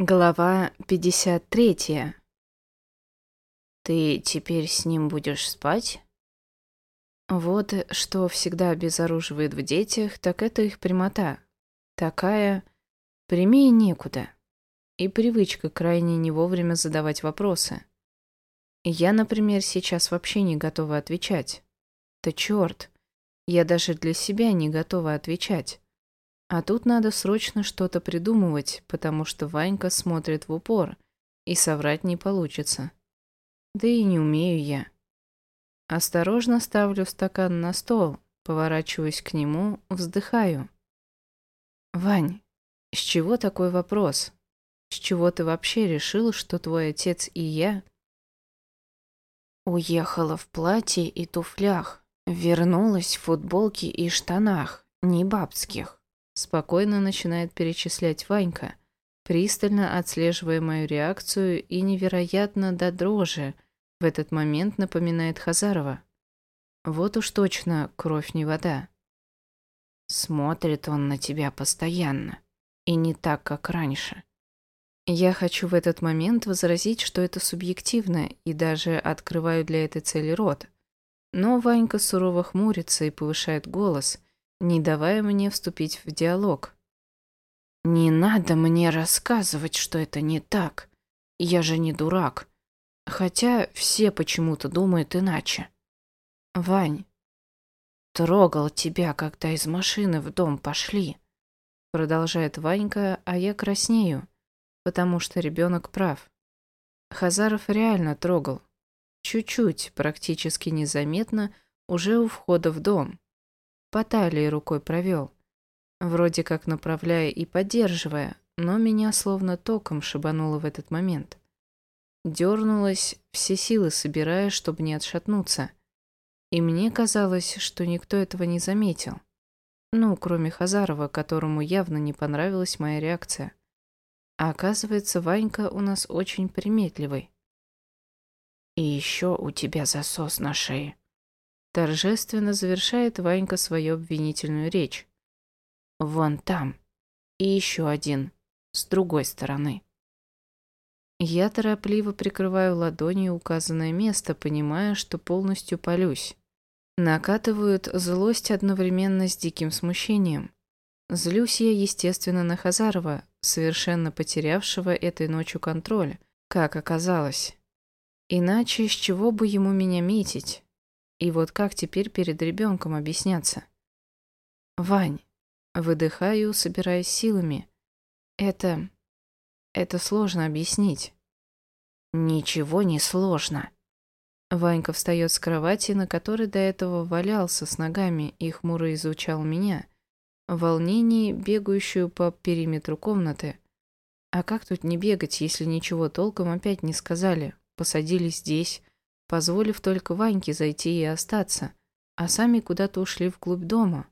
Глава 53. Ты теперь с ним будешь спать? Вот что всегда обезоруживает в детях, так это их прямота. Такая прямее некуда. И привычка крайне не вовремя задавать вопросы. Я, например, сейчас вообще не готова отвечать. Да черт, я даже для себя не готова отвечать. А тут надо срочно что-то придумывать, потому что Ванька смотрит в упор, и соврать не получится. Да и не умею я. Осторожно ставлю стакан на стол, поворачиваюсь к нему, вздыхаю. «Вань, с чего такой вопрос? С чего ты вообще решил, что твой отец и я...» Уехала в платье и туфлях, вернулась в футболке и штанах, не бабских. Спокойно начинает перечислять Ванька, пристально отслеживая мою реакцию и невероятно до дрожи в этот момент напоминает Хазарова. Вот уж точно кровь не вода. Смотрит он на тебя постоянно. И не так, как раньше. Я хочу в этот момент возразить, что это субъективно, и даже открываю для этой цели рот. Но Ванька сурово хмурится и повышает голос, не давая мне вступить в диалог. «Не надо мне рассказывать, что это не так. Я же не дурак. Хотя все почему-то думают иначе. Вань, трогал тебя, когда из машины в дом пошли», продолжает Ванька, а я краснею, потому что ребенок прав. Хазаров реально трогал. Чуть-чуть, практически незаметно, уже у входа в дом по талии рукой провел, вроде как направляя и поддерживая, но меня словно током шибануло в этот момент. Дернулась, все силы собирая, чтобы не отшатнуться. И мне казалось, что никто этого не заметил. Ну, кроме Хазарова, которому явно не понравилась моя реакция. А оказывается, Ванька у нас очень приметливый. «И еще у тебя засос на шее», Торжественно завершает Ванька свою обвинительную речь. Вон там. И еще один. С другой стороны. Я торопливо прикрываю ладонью указанное место, понимая, что полностью полюсь. Накатывают злость одновременно с диким смущением. Злюсь я, естественно, на Хазарова, совершенно потерявшего этой ночью контроль, как оказалось. Иначе с чего бы ему меня метить? И вот как теперь перед ребенком объясняться? Вань, выдыхаю, собираясь силами. Это... это сложно объяснить. Ничего не сложно. Ванька встает с кровати, на которой до этого валялся с ногами и хмуро изучал меня, в волнении, бегающую по периметру комнаты. А как тут не бегать, если ничего толком опять не сказали? Посадили здесь, позволив только Ваньке зайти и остаться, а сами куда-то ушли вглубь дома.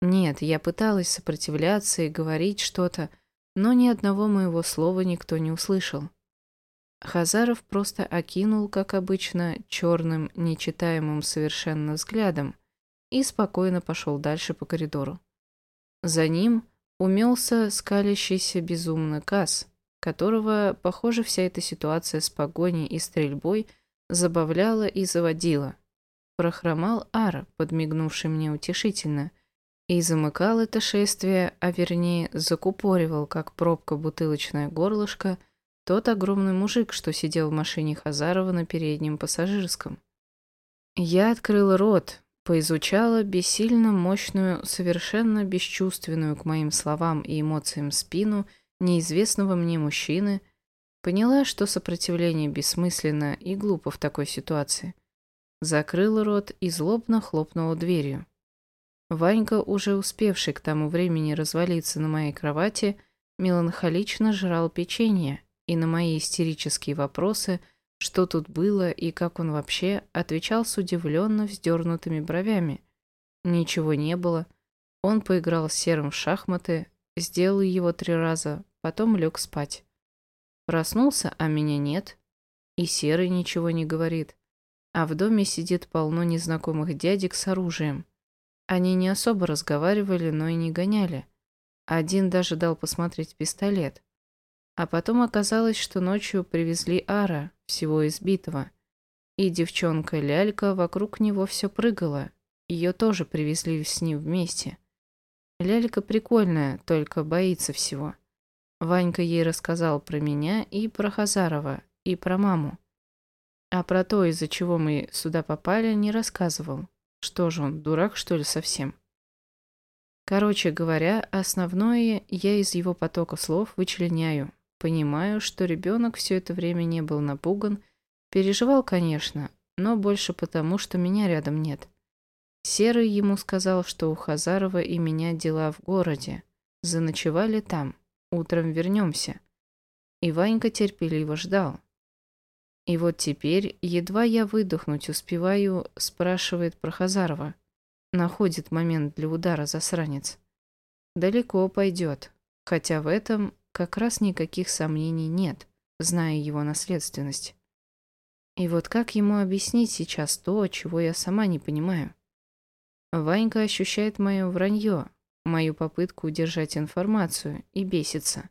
Нет, я пыталась сопротивляться и говорить что-то, но ни одного моего слова никто не услышал. Хазаров просто окинул, как обычно, черным, нечитаемым совершенно взглядом и спокойно пошел дальше по коридору. За ним умелся скалящийся безумно Касс, которого, похоже, вся эта ситуация с погоней и стрельбой – забавляла и заводила. Прохромал Ар, подмигнувший мне утешительно, и замыкал это шествие, а вернее закупоривал, как пробка бутылочное горлышко, тот огромный мужик, что сидел в машине Хазарова на переднем пассажирском. Я открыла рот, поизучала бессильно мощную, совершенно бесчувственную к моим словам и эмоциям спину неизвестного мне мужчины – Поняла, что сопротивление бессмысленно и глупо в такой ситуации. Закрыла рот и злобно хлопнула дверью. Ванька, уже успевший к тому времени развалиться на моей кровати, меланхолично жрал печенье и на мои истерические вопросы, что тут было и как он вообще, отвечал с удивленно вздернутыми бровями. Ничего не было. Он поиграл с серым в шахматы, сделал его три раза, потом лег спать. Проснулся, а меня нет. И Серый ничего не говорит. А в доме сидит полно незнакомых дядек с оружием. Они не особо разговаривали, но и не гоняли. Один даже дал посмотреть пистолет. А потом оказалось, что ночью привезли Ара, всего избитого. И девчонка Лялька вокруг него все прыгала. Ее тоже привезли с ним вместе. Лялька прикольная, только боится всего. Ванька ей рассказал про меня и про Хазарова, и про маму. А про то, из-за чего мы сюда попали, не рассказывал. Что же он, дурак, что ли, совсем? Короче говоря, основное я из его потока слов вычленяю. Понимаю, что ребенок все это время не был напуган, переживал, конечно, но больше потому, что меня рядом нет. Серый ему сказал, что у Хазарова и меня дела в городе. Заночевали там. Утром вернемся. И Ванька терпеливо ждал. И вот теперь, едва я выдохнуть успеваю, спрашивает про Хазарова. Находит момент для удара засранец. Далеко пойдет, хотя в этом как раз никаких сомнений нет, зная его наследственность. И вот как ему объяснить сейчас то, чего я сама не понимаю? Ванька ощущает мое вранье, мою попытку удержать информацию и бесится.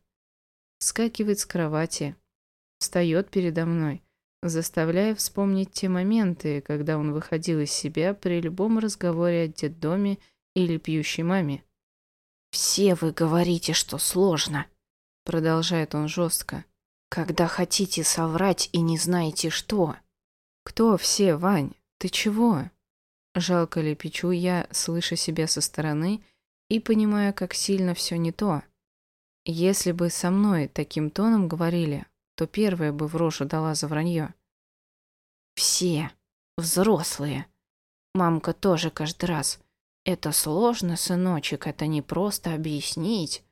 Скакивает с кровати, встает передо мной, заставляя вспомнить те моменты, когда он выходил из себя при любом разговоре о детдоме или пьющей маме. «Все вы говорите, что сложно», — продолжает он жестко, «когда хотите соврать и не знаете что». «Кто все, Вань? Ты чего?» Жалко ли печу я, слыша себя со стороны и понимая, как сильно все не то. Если бы со мной таким тоном говорили, то первая бы в рожу дала за вранье. Все. Взрослые. Мамка тоже каждый раз. Это сложно, сыночек, это не просто объяснить.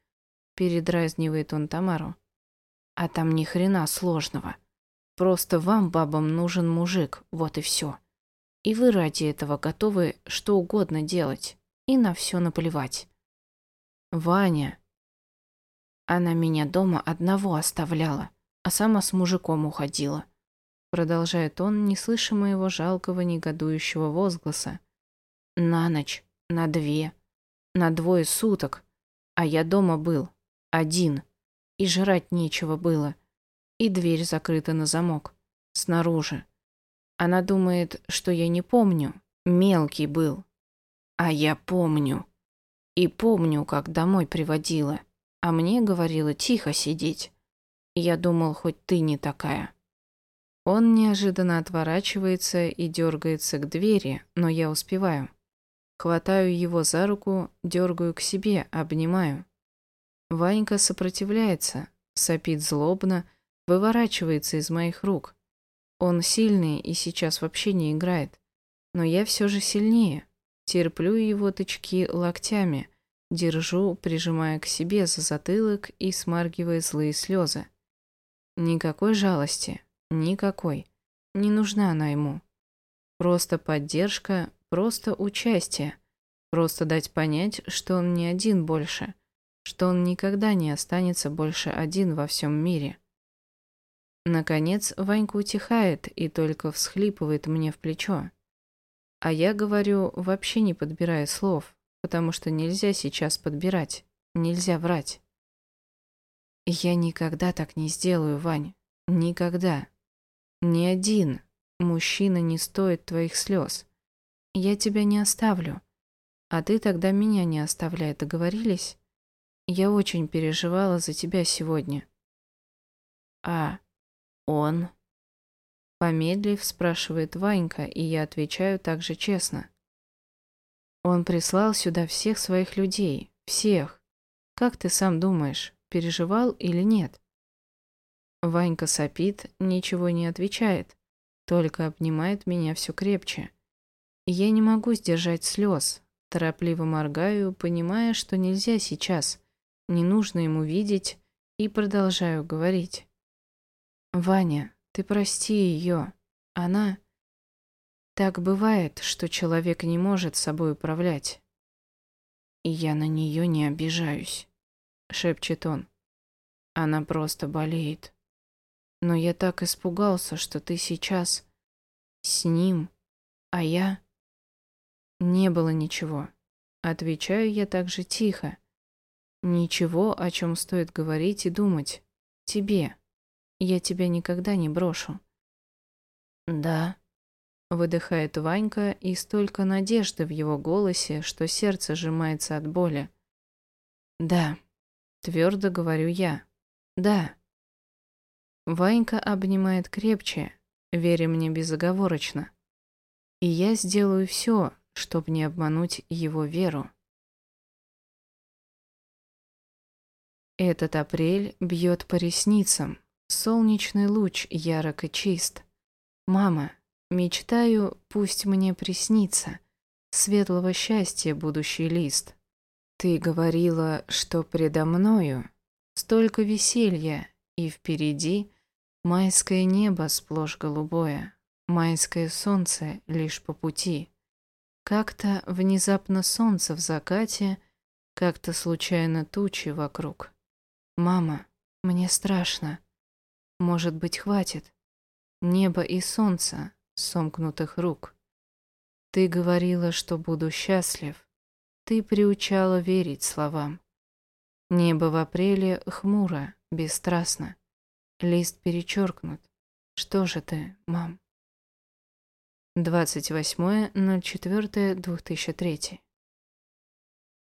Передразнивает он Тамару. А там ни хрена сложного. Просто вам, бабам, нужен мужик, вот и все. И вы ради этого готовы что угодно делать. И на все наплевать. Ваня. Она меня дома одного оставляла а сама с мужиком уходила. Продолжает он, не слыша моего жалкого негодующего возгласа. На ночь, на две, на двое суток. А я дома был, один. И жрать нечего было. И дверь закрыта на замок. Снаружи. Она думает, что я не помню. Мелкий был. А я помню. И помню, как домой приводила. А мне говорила тихо сидеть. Я думал, хоть ты не такая. Он неожиданно отворачивается и дергается к двери, но я успеваю. Хватаю его за руку, дергаю к себе, обнимаю. Ванька сопротивляется, сопит злобно, выворачивается из моих рук. Он сильный и сейчас вообще не играет. Но я все же сильнее. Терплю его тычки локтями, держу, прижимая к себе за затылок и смаргивая злые слезы. Никакой жалости. Никакой. Не нужна она ему. Просто поддержка, просто участие. Просто дать понять, что он не один больше. Что он никогда не останется больше один во всем мире. Наконец, Ванька утихает и только всхлипывает мне в плечо. А я говорю, вообще не подбирая слов, потому что нельзя сейчас подбирать, нельзя врать. Я никогда так не сделаю, Вань. Никогда. Ни один мужчина не стоит твоих слез. Я тебя не оставлю. А ты тогда меня не оставляй, договорились? Я очень переживала за тебя сегодня. А он? Помедлив, спрашивает Ванька, и я отвечаю также честно. Он прислал сюда всех своих людей. Всех. Как ты сам думаешь? переживал или нет. Ванька сопит, ничего не отвечает, только обнимает меня все крепче. Я не могу сдержать слез, торопливо моргаю, понимая, что нельзя сейчас, не нужно ему видеть, и продолжаю говорить. «Ваня, ты прости ее. Она...» Так бывает, что человек не может собой управлять. И я на нее не обижаюсь. — шепчет он. «Она просто болеет. Но я так испугался, что ты сейчас с ним, а я...» «Не было ничего», — отвечаю я также тихо. «Ничего, о чем стоит говорить и думать. тебе. Я тебя никогда не брошу». «Да», — выдыхает Ванька, и столько надежды в его голосе, что сердце сжимается от боли. «Да», — твердо говорю я. «Да». Ванька обнимает крепче, веря мне безоговорочно. И я сделаю все, чтобы не обмануть его веру. Этот апрель бьет по ресницам, солнечный луч ярок и чист. Мама, мечтаю, пусть мне приснится светлого счастья будущий лист. Ты говорила, что предо мною столько веселья, и впереди майское небо сплошь голубое, майское солнце лишь по пути. Как-то внезапно солнце в закате, как-то случайно тучи вокруг. Мама, мне страшно. Может быть, хватит? Небо и солнце, сомкнутых рук. Ты говорила, что буду счастлив. Ты приучала верить словам. Небо в апреле хмуро, бесстрастно. Лист перечеркнут. Что же ты, мам? 28.04.2003